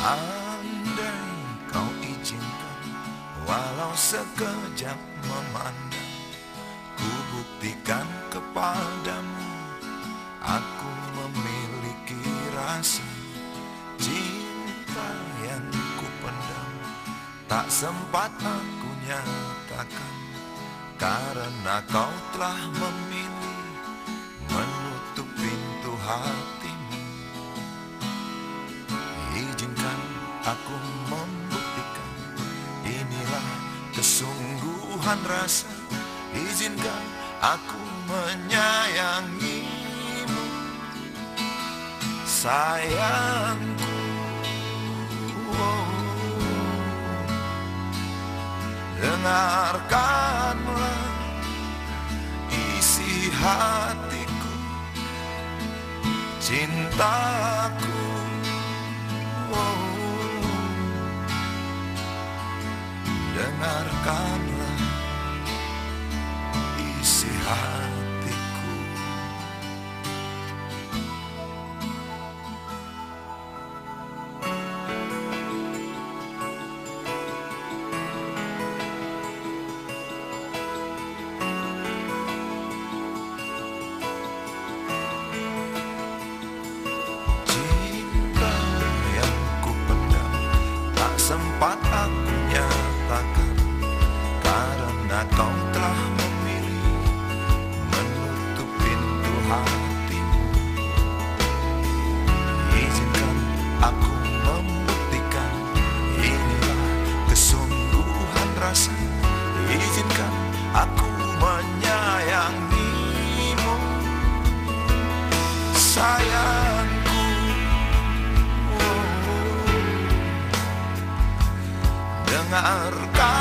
Andai kau izinkan Walau sekejap memandang Ku buktikan kepadamu Aku memiliki rasa Cinta yang ku pendam. Tak sempat aku nyatakan Karena kau telah memilih Menutup pintu hatimu aku membuktikan Inilah kesungguhan rasa. Izinkan aku menyayangimu. Sayangku. Oh. Dengarkanlah isi hatiku. Cintaku Dengarkanlah isi hatiku. Cinta yang ku pendam Tak sempat Kau telah memilih Menutup pintu hatimu. Izinkan aku membuktikan Inilah kesungguhan rasa. Izinkan aku menyayangimu. Sayangku. Dengarkanlah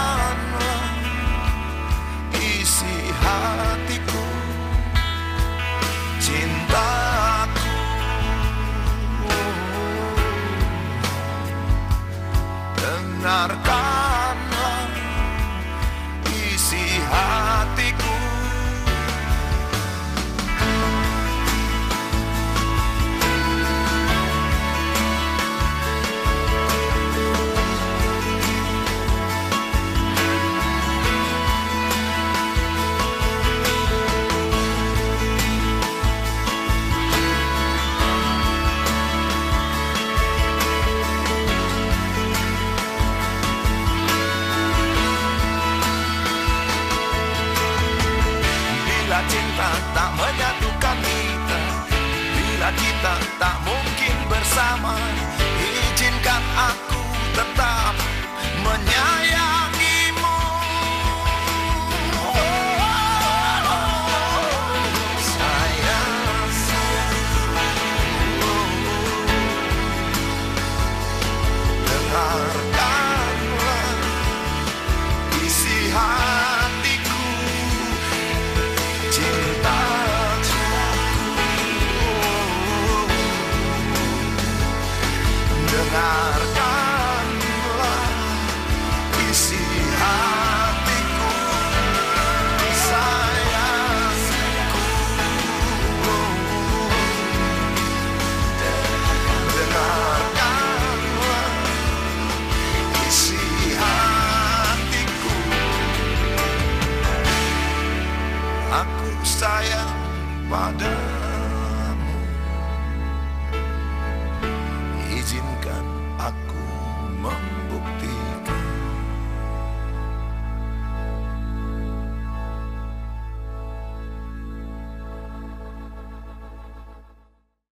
menyatukan kita. Bila kita tak mungkin bersama Dengarkanlah Izinkan aku mem